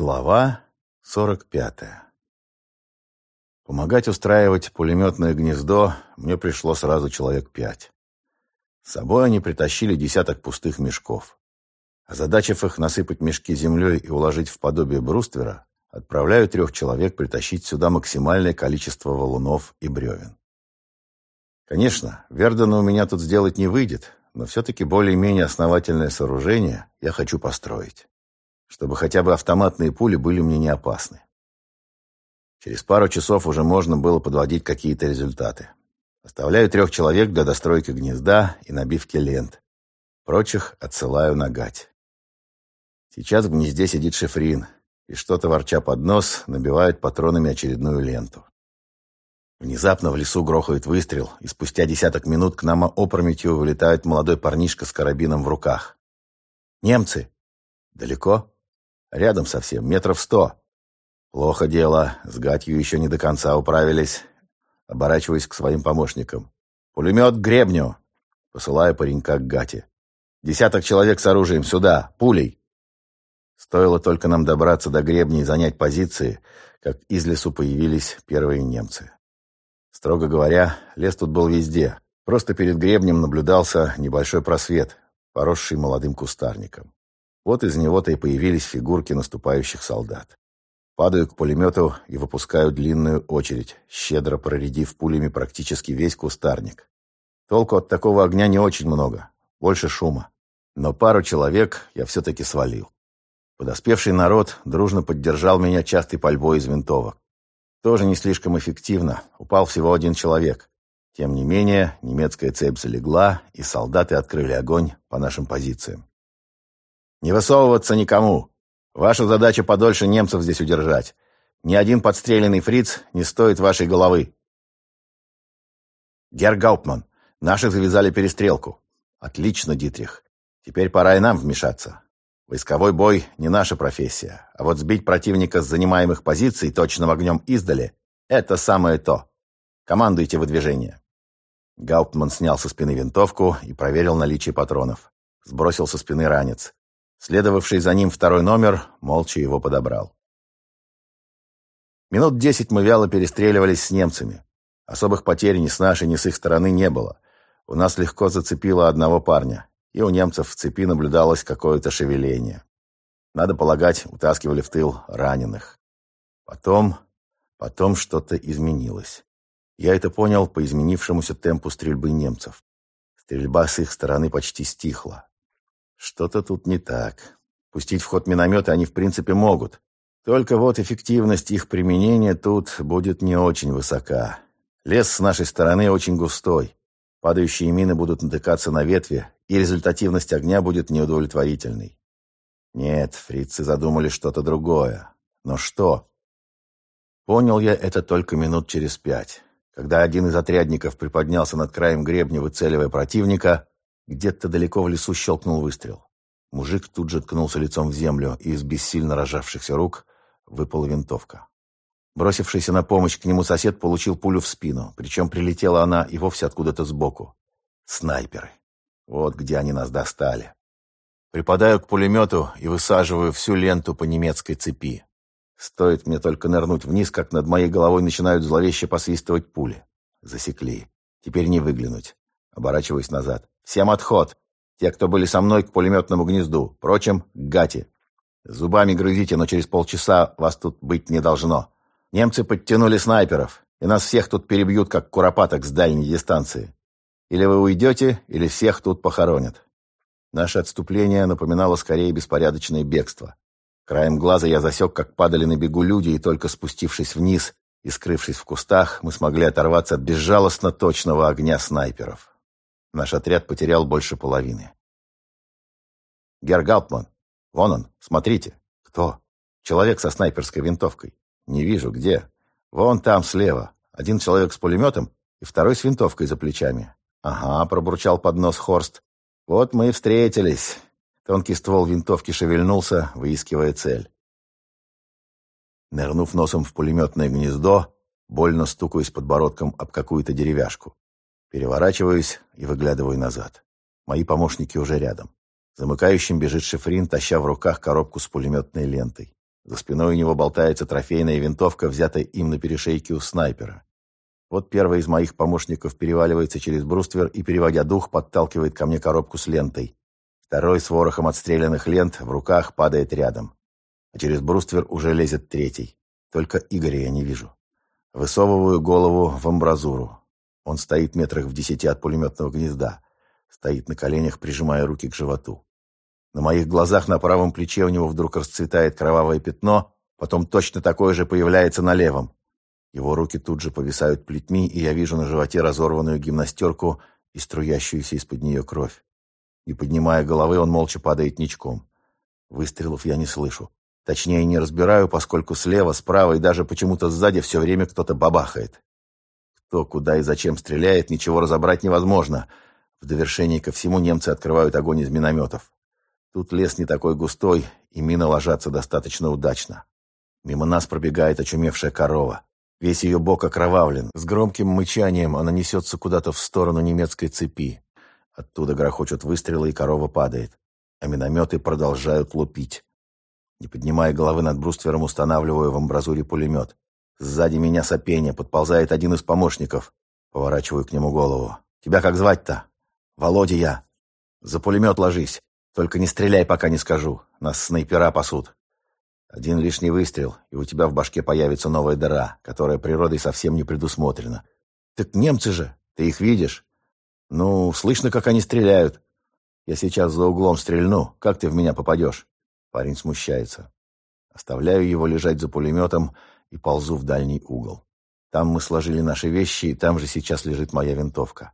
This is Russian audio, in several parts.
Глава 45. Помогать устраивать пулеметное гнездо мне пришло сразу человек пять. С собой они притащили десяток пустых мешков. Озадачив их насыпать мешки землей и уложить в подобие бруствера, отправляю трех человек притащить сюда максимальное количество валунов и бревен. Конечно, Вердена у меня тут сделать не выйдет, но все-таки более-менее основательное сооружение я хочу построить, чтобы хотя бы автоматные пули были мне не опасны. Через пару часов уже можно было подводить какие-то результаты. Оставляю трех человек для достройки гнезда и набивки лент. Прочих отсылаю на гать. Сейчас в гнезде сидит шифрин, и что-то ворча под нос набивает патронами очередную ленту. Внезапно в лесу грохает выстрел, и спустя десяток минут к нам опрометью вылетает молодой парнишка с карабином в руках. «Немцы!» «Далеко?» «Рядом совсем, метров сто». «Плохо дело, с Гатью еще не до конца управились». Оборачиваясь к своим помощникам. «Пулемет к гребню!» Посылаю паренька к Гате. «Десяток человек с оружием сюда, пулей!» Стоило только нам добраться до гребня и занять позиции, как из лесу появились первые немцы. Строго говоря, лес тут был везде. Просто перед гребнем наблюдался небольшой просвет, поросший молодым кустарником. Вот из него-то и появились фигурки наступающих солдат. Падаю к пулемету и выпускаю длинную очередь, щедро проредив пулями практически весь кустарник. Толку от такого огня не очень много, больше шума. Но пару человек я все-таки свалил. Подоспевший народ дружно поддержал меня частой пальбой из винтовок. Тоже не слишком эффективно. Упал всего один человек. Тем не менее, немецкая цепь залегла, и солдаты открыли огонь по нашим позициям. «Не высовываться никому! Ваша задача подольше немцев здесь удержать. Ни один подстреленный фриц не стоит вашей головы!» «Герр Гауптман, наши завязали перестрелку. Отлично, Дитрих. Теперь пора и нам вмешаться. Войсковой бой – не наша профессия, а вот сбить противника с занимаемых позиций точным огнем издали – это самое то. Командуйте выдвижение. Гауптман снял со спины винтовку и проверил наличие патронов. Сбросил со спины ранец. Следовавший за ним второй номер молча его подобрал. Минут десять мы вяло перестреливались с немцами. Особых потерь ни с нашей, ни с их стороны не было. У нас легко зацепило одного парня и у немцев в цепи наблюдалось какое-то шевеление. Надо полагать, утаскивали в тыл раненых. Потом, потом что-то изменилось. Я это понял по изменившемуся темпу стрельбы немцев. Стрельба с их стороны почти стихла. Что-то тут не так. Пустить в ход минометы они в принципе могут. Только вот эффективность их применения тут будет не очень высока. Лес с нашей стороны очень густой. Падающие мины будут натыкаться на ветви, и результативность огня будет неудовлетворительной. Нет, фрицы задумали что-то другое. Но что? Понял я это только минут через пять. Когда один из отрядников приподнялся над краем гребня, выцеливая противника, где-то далеко в лесу щелкнул выстрел. Мужик тут же ткнулся лицом в землю, и из бессильно рожавшихся рук выпала винтовка. Бросившийся на помощь к нему сосед получил пулю в спину, причем прилетела она и вовсе откуда-то сбоку. Снайперы. Вот где они нас достали. Припадаю к пулемету и высаживаю всю ленту по немецкой цепи. Стоит мне только нырнуть вниз, как над моей головой начинают зловеще посвистывать пули. Засекли. Теперь не выглянуть. Оборачиваюсь назад. Всем отход. Те, кто были со мной, к пулеметному гнезду. Впрочем, к гате. Зубами грызите, но через полчаса вас тут быть не должно. Немцы подтянули снайперов, и нас всех тут перебьют, как куропаток с дальней дистанции. Или вы уйдете, или всех тут похоронят. Наше отступление напоминало скорее беспорядочное бегство. Краем глаза я засек, как падали на бегу люди, и только спустившись вниз и скрывшись в кустах, мы смогли оторваться от безжалостно точного огня снайперов. Наш отряд потерял больше половины. «Герр Гауптман! Вон он, смотрите!» «Кто?» «Человек со снайперской винтовкой». «Не вижу, где?» «Вон там, слева. Один человек с пулеметом и второй с винтовкой за плечами. «Ага», — пробурчал под нос Хорст. «Вот мы и встретились». Тонкий ствол винтовки шевельнулся, выискивая цель. Нырнув носом в пулеметное гнездо, больно стукаюсь подбородком об какую-то деревяшку. Переворачиваюсь и выглядываю назад. Мои помощники уже рядом. Замыкающим бежит шифрин, таща в руках коробку с пулеметной лентой. За спиной у него болтается трофейная винтовка, взятая им на перешейке у снайпера. Вот первый из моих помощников переваливается через бруствер и, переводя дух, подталкивает ко мне коробку с лентой. Второй с ворохом отстрелянных лент в руках падает рядом. А через бруствер уже лезет третий. Только Игоря я не вижу. Высовываю голову в амбразуру. Он стоит метрах в десяти от пулеметного гнезда. Стоит на коленях, прижимая руки к животу. На моих глазах на правом плече у него вдруг расцветает кровавое пятно, потом точно такое же появляется на левом. Его руки тут же повисают плетьми, и я вижу на животе разорванную гимнастерку и струящуюся из-под нее кровь. Не поднимая головы, он молча падает ничком. Выстрелов я не слышу. Точнее, не разбираю, поскольку слева, справа и даже почему-то сзади все время кто-то бабахает. Кто, куда и зачем стреляет, ничего разобрать невозможно. В довершении ко всему немцы открывают огонь из минометов. Тут лес не такой густой, и мины ложатся достаточно удачно. Мимо нас пробегает очумевшая корова. Весь ее бок окровавлен. С громким мычанием она несется куда-то в сторону немецкой цепи. Оттуда грохочут выстрелы, и корова падает. А минометы продолжают лупить. Не поднимая головы над бруствером, устанавливаю в амбразуре пулемет. Сзади меня сопение, подползает один из помощников. Поворачиваю к нему голову. «Тебя как звать-то?» «Володя я». «За пулемет ложись. Только не стреляй, пока не скажу. Нас снайпера пасут. Один лишний выстрел, и у тебя в башке появится новая дыра, которая природой совсем не предусмотрена. Так немцы же, ты их видишь? Ну, слышно, как они стреляют. Я сейчас за углом стрельну. Как ты в меня попадешь? Парень смущается. Оставляю его лежать за пулеметом и ползу в дальний угол. Там мы сложили наши вещи, и там же сейчас лежит моя винтовка.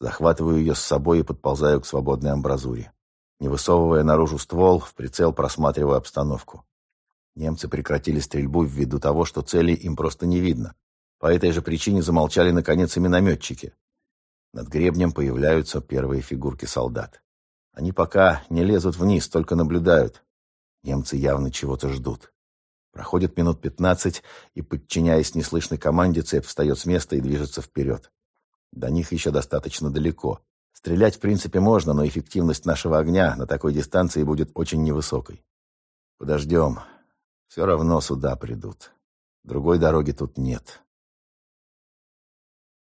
Захватываю ее с собой и подползаю к свободной амбразуре. Не высовывая наружу ствол, в прицел просматриваю обстановку. Немцы прекратили стрельбу ввиду того, что цели им просто не видно. По этой же причине замолчали, наконец, и минометчики. Над гребнем появляются первые фигурки солдат. Они пока не лезут вниз, только наблюдают. Немцы явно чего-то ждут. Проходит минут пятнадцать, и, подчиняясь неслышной команде, цепь встает с места и движется вперед. До них еще достаточно далеко. Стрелять, в принципе, можно, но эффективность нашего огня на такой дистанции будет очень невысокой. Подождем. Все равно сюда придут. Другой дороги тут нет.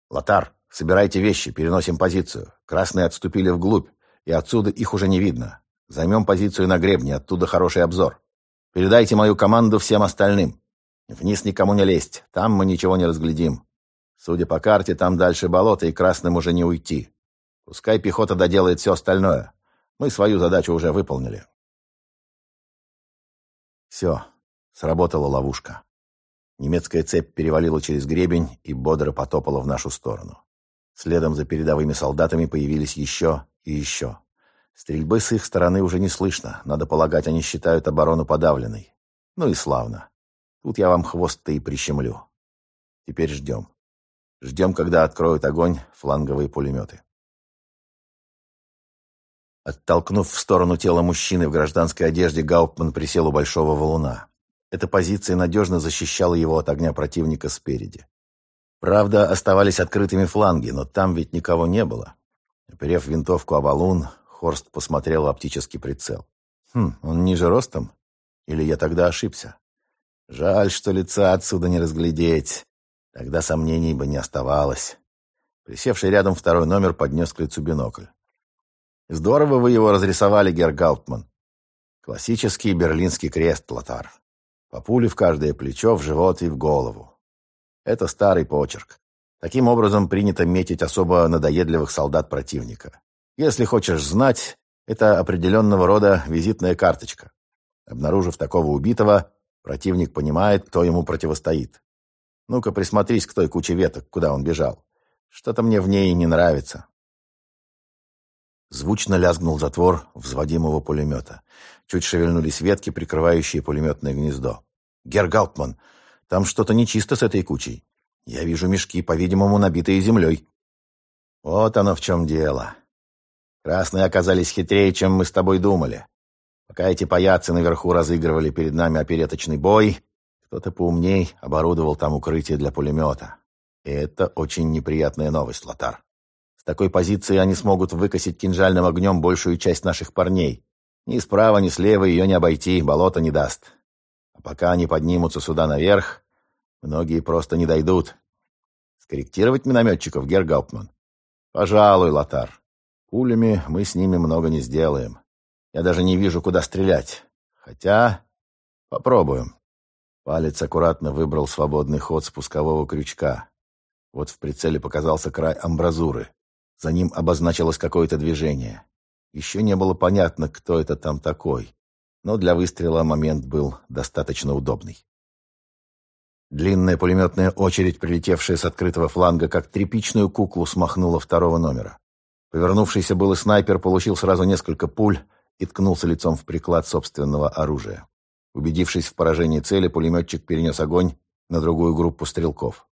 Лотар, собирайте вещи, переносим позицию. Красные отступили вглубь, и отсюда их уже не видно. Займем позицию на гребне, оттуда хороший обзор. Передайте мою команду всем остальным. Вниз никому не лезть, там мы ничего не разглядим. Судя по карте, там дальше болото, и красным уже не уйти. Пускай пехота доделает все остальное. Мы свою задачу уже выполнили. Все, Сработала ловушка. Немецкая цепь перевалила через гребень и бодро потопала в нашу сторону. Следом за передовыми солдатами появились еще и еще. Стрельбы с их стороны уже не слышно. Надо полагать, они считают оборону подавленной. Ну и славно. Тут я вам хвост-то и прищемлю. Теперь ждем. Ждем, когда откроют огонь фланговые пулеметы. Оттолкнув в сторону тела мужчины в гражданской одежде, Гауптман присел у большого валуна. Эта позиция надежно защищала его от огня противника спереди. Правда, оставались открытыми фланги, но там ведь никого не было. Оперев винтовку о валун, Хорст посмотрел в оптический прицел. «Хм, он ниже ростом? Или я тогда ошибся? Жаль, что лица отсюда не разглядеть. Тогда сомнений бы не оставалось». Присевший рядом второй номер поднес к лицу бинокль. «Здорово вы его разрисовали, Герр Гауптман. Классический берлинский крест, Лотар. По пуле в каждое плечо, в живот и в голову. Это старый почерк. Таким образом принято метить особо надоедливых солдат противника. Если хочешь знать, это определенного рода визитная карточка. Обнаружив такого убитого, противник понимает, кто ему противостоит. Ну-ка присмотрись к той куче веток, куда он бежал. Что-то мне в ней не нравится. Звучно лязгнул затвор взводимого пулемета. Чуть шевельнулись ветки, прикрывающие пулеметное гнездо. «Герр Гауптман, там что-то нечисто с этой кучей. Я вижу мешки, по-видимому, набитые землей». «Вот оно в чем дело. Красные оказались хитрее, чем мы с тобой думали. Пока эти паяцы наверху разыгрывали перед нами опереточный бой, кто-то поумней оборудовал там укрытие для пулемета. И это очень неприятная новость, Лотар. С такой позиции они смогут выкосить кинжальным огнем большую часть наших парней. Ни справа, ни слева ее не обойти, болото не даст. А пока они поднимутся сюда наверх, многие просто не дойдут. Скорректировать минометчиков, Гергауптман? Пожалуй, Лотар. Пулями мы с ними много не сделаем. Я даже не вижу, куда стрелять. Хотя... Попробуем. Палец аккуратно выбрал свободный ход спускового крючка. Вот в прицеле показался край амбразуры. За ним обозначилось какое-то движение. Еще не было понятно, кто это там такой. Но для выстрела момент был достаточно удобный. Длинная пулеметная очередь, прилетевшая с открытого фланга, как тряпичную куклу, смахнула второго номера. Повернувшийся был снайпер получил сразу несколько пуль и ткнулся лицом в приклад собственного оружия. Убедившись в поражении цели, пулеметчик перенес огонь на другую группу стрелков.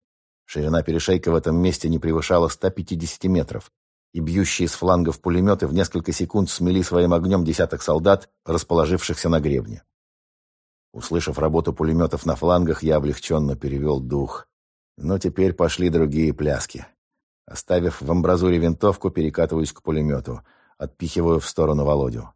Ширина перешейка в этом месте не превышала 150 метров, и бьющие с флангов пулеметы в несколько секунд смели своим огнем десяток солдат, расположившихся на гребне. Услышав работу пулеметов на флангах, я облегченно перевел дух. Но теперь пошли другие пляски. Оставив в амбразуре винтовку, перекатываюсь к пулемету. Отпихиваю в сторону Володю.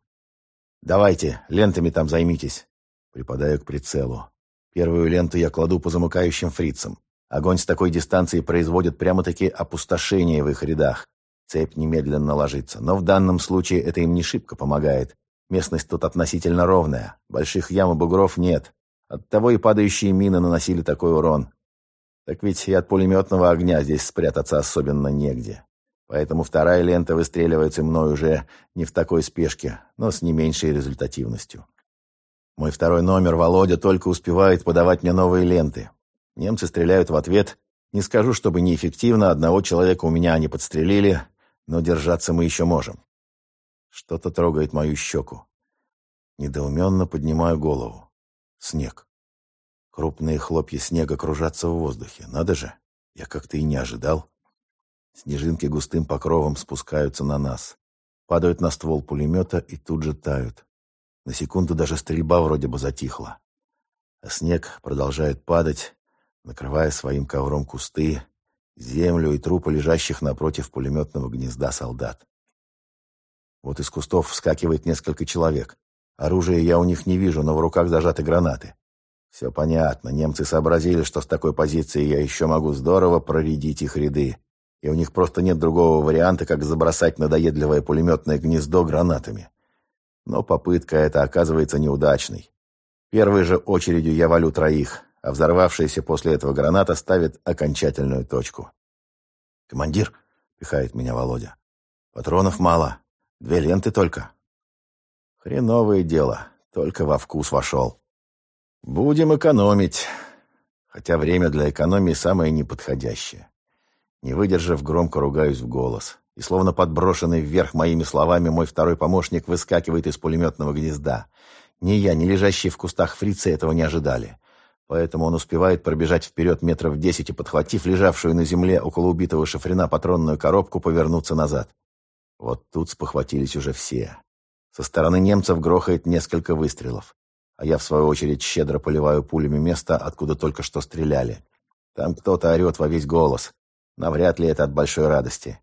«Давайте, лентами там займитесь». Припадаю к прицелу. Первую ленту я кладу по замыкающим фрицам. Огонь с такой дистанции производит прямо-таки опустошение в их рядах. Цепь немедленно ложится. Но в данном случае это им не шибко помогает. Местность тут относительно ровная. Больших ям и бугров нет. Оттого и падающие мины наносили такой урон. Так ведь и от пулеметного огня здесь спрятаться особенно негде. Поэтому вторая лента выстреливается мной уже не в такой спешке, но с не меньшей результативностью. Мой второй номер, Володя, только успевает подавать мне новые ленты. Немцы стреляют в ответ. Не скажу, чтобы неэффективно, одного человека у меня они подстрелили, но держаться мы еще можем. Что-то трогает мою щеку. Недоуменно поднимаю голову. Снег. Крупные хлопья снега кружатся в воздухе. Надо же, я как-то и не ожидал. Снежинки густым покровом спускаются на нас. Падают на ствол пулемета и тут же тают. На секунду даже стрельба вроде бы затихла. А снег продолжает падать, накрывая своим ковром кусты, землю и трупы лежащих напротив пулеметного гнезда солдат. Вот из кустов вскакивает несколько человек. Оружия я у них не вижу, но в руках зажаты гранаты. Все понятно. Немцы сообразили, что с такой позиции я еще могу здорово проредить их ряды. И у них просто нет другого варианта, как забросать надоедливое пулеметное гнездо гранатами. Но попытка эта оказывается неудачной. Первой же очередью я валю троих, а взорвавшаяся после этого граната ставит окончательную точку. «Командир», — пихает меня Володя, — «патронов мало, две ленты только». Хреновое дело, только во вкус вошел. Будем экономить, хотя время для экономии самое неподходящее. Не выдержав, громко ругаюсь в голос и словно подброшенный вверх моими словами, мой второй помощник выскакивает из пулеметного гнезда. Ни я, ни лежащие в кустах фрицы этого не ожидали. Поэтому он успевает пробежать вперед метров десять и, подхватив лежавшую на земле около убитого шофрена патронную коробку, повернуться назад. Вот тут спохватились уже все. Со стороны немцев грохает несколько выстрелов. А я, в свою очередь, щедро поливаю пулями место, откуда только что стреляли. Там кто-то орет во весь голос. Навряд ли это от большой радости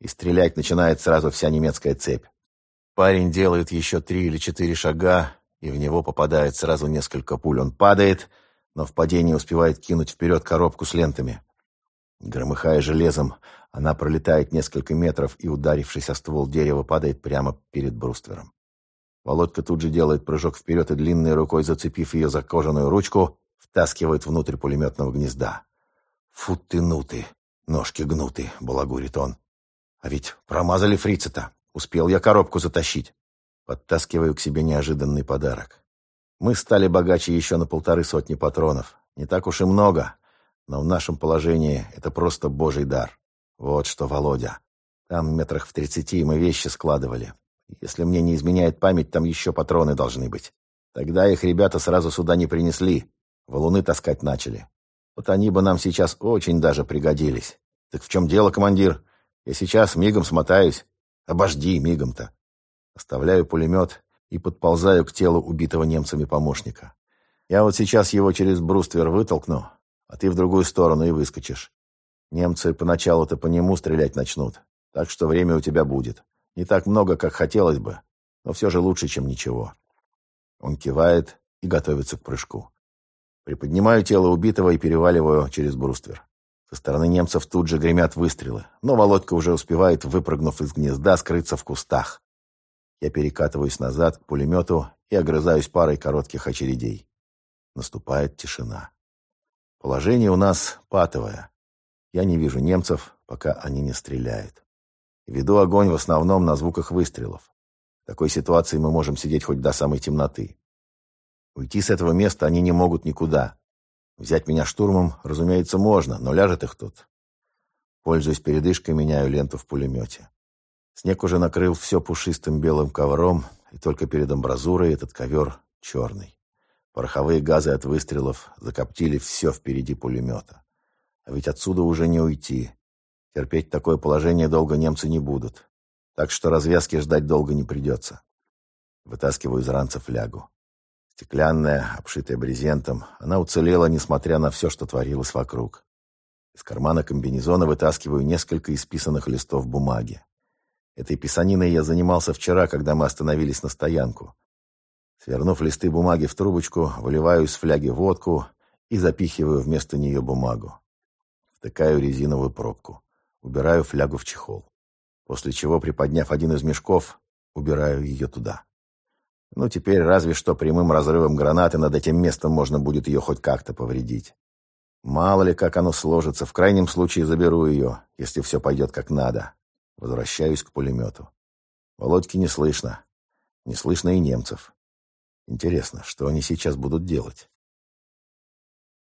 и стрелять начинает сразу вся немецкая цепь. Парень делает еще три или четыре шага, и в него попадает сразу несколько пуль. Он падает, но в падении успевает кинуть вперед коробку с лентами. Громыхая железом, она пролетает несколько метров и, ударившись о ствол дерева, падает прямо перед бруствером. Володька тут же делает прыжок вперед и длинной рукой, зацепив ее за кожаную ручку, втаскивает внутрь пулеметного гнезда. «Фу ты, нуты! Ножки гнуты!» — балагурит он. А ведь промазали фрица-то. Успел я коробку затащить. Подтаскиваю к себе неожиданный подарок. Мы стали богаче еще на полторы сотни патронов. Не так уж и много, но в нашем положении это просто божий дар. Вот что, Володя. Там метрах в тридцати мы вещи складывали. Если мне не изменяет память, там еще патроны должны быть. Тогда их ребята сразу сюда не принесли. Валуны таскать начали. Вот они бы нам сейчас очень даже пригодились. Так в чем дело, командир? Я сейчас мигом смотаюсь. Обожди мигом-то. Оставляю пулемет и подползаю к телу убитого немцами помощника. Я вот сейчас его через бруствер вытолкну, а ты в другую сторону и выскочишь. Немцы поначалу-то по нему стрелять начнут, так что время у тебя будет. Не так много, как хотелось бы, но все же лучше, чем ничего. Он кивает и готовится к прыжку. Приподнимаю тело убитого и переваливаю через бруствер. Со стороны немцев тут же гремят выстрелы, но Володька уже успевает, выпрыгнув из гнезда, скрыться в кустах. Я перекатываюсь назад к пулемету и огрызаюсь парой коротких очередей. Наступает тишина. Положение у нас патовое. Я не вижу немцев, пока они не стреляют. Веду огонь в основном на звуках выстрелов. В такой ситуации мы можем сидеть хоть до самой темноты. Уйти с этого места они не могут никуда. Взять меня штурмом, разумеется, можно, но ляжет их тут. Пользуясь передышкой, меняю ленту в пулемете. Снег уже накрыл все пушистым белым ковром, и только перед амбразурой этот ковер черный. Пороховые газы от выстрелов закоптили все впереди пулемета. А ведь отсюда уже не уйти. Терпеть такое положение долго немцы не будут. Так что развязки ждать долго не придется. Вытаскиваю из ранца флягу. Стеклянная, обшитая брезентом, она уцелела, несмотря на все, что творилось вокруг. Из кармана комбинезона вытаскиваю несколько исписанных листов бумаги. Этой писаниной я занимался вчера, когда мы остановились на стоянку. Свернув листы бумаги в трубочку, выливаю из фляги водку и запихиваю вместо нее бумагу. Втыкаю резиновую пробку. Убираю флягу в чехол. После чего, приподняв один из мешков, убираю ее туда. Ну, теперь разве что прямым разрывом гранаты над этим местом можно будет ее хоть как-то повредить. Мало ли, как оно сложится. В крайнем случае заберу ее, если все пойдет как надо. Возвращаюсь к пулемету. Володьки не слышно. Не слышно и немцев. Интересно, что они сейчас будут делать?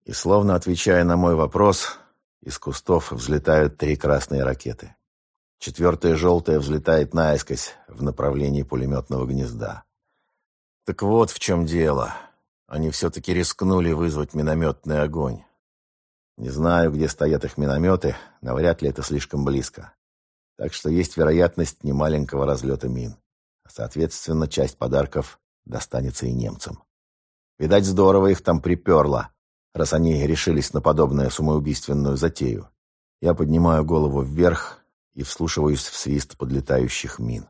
И словно отвечая на мой вопрос, из кустов взлетают три красные ракеты. Четвертая желтая взлетает наискось в направлении пулеметного гнезда. Так вот в чем дело. Они все-таки рискнули вызвать минометный огонь. Не знаю, где стоят их минометы, но вряд ли это слишком близко. Так что есть вероятность немаленького разлета мин. Соответственно, часть подарков достанется и немцам. Видать, здорово их там приперло, раз они решились на подобную самоубийственную затею. Я поднимаю голову вверх и вслушиваюсь в свист подлетающих мин.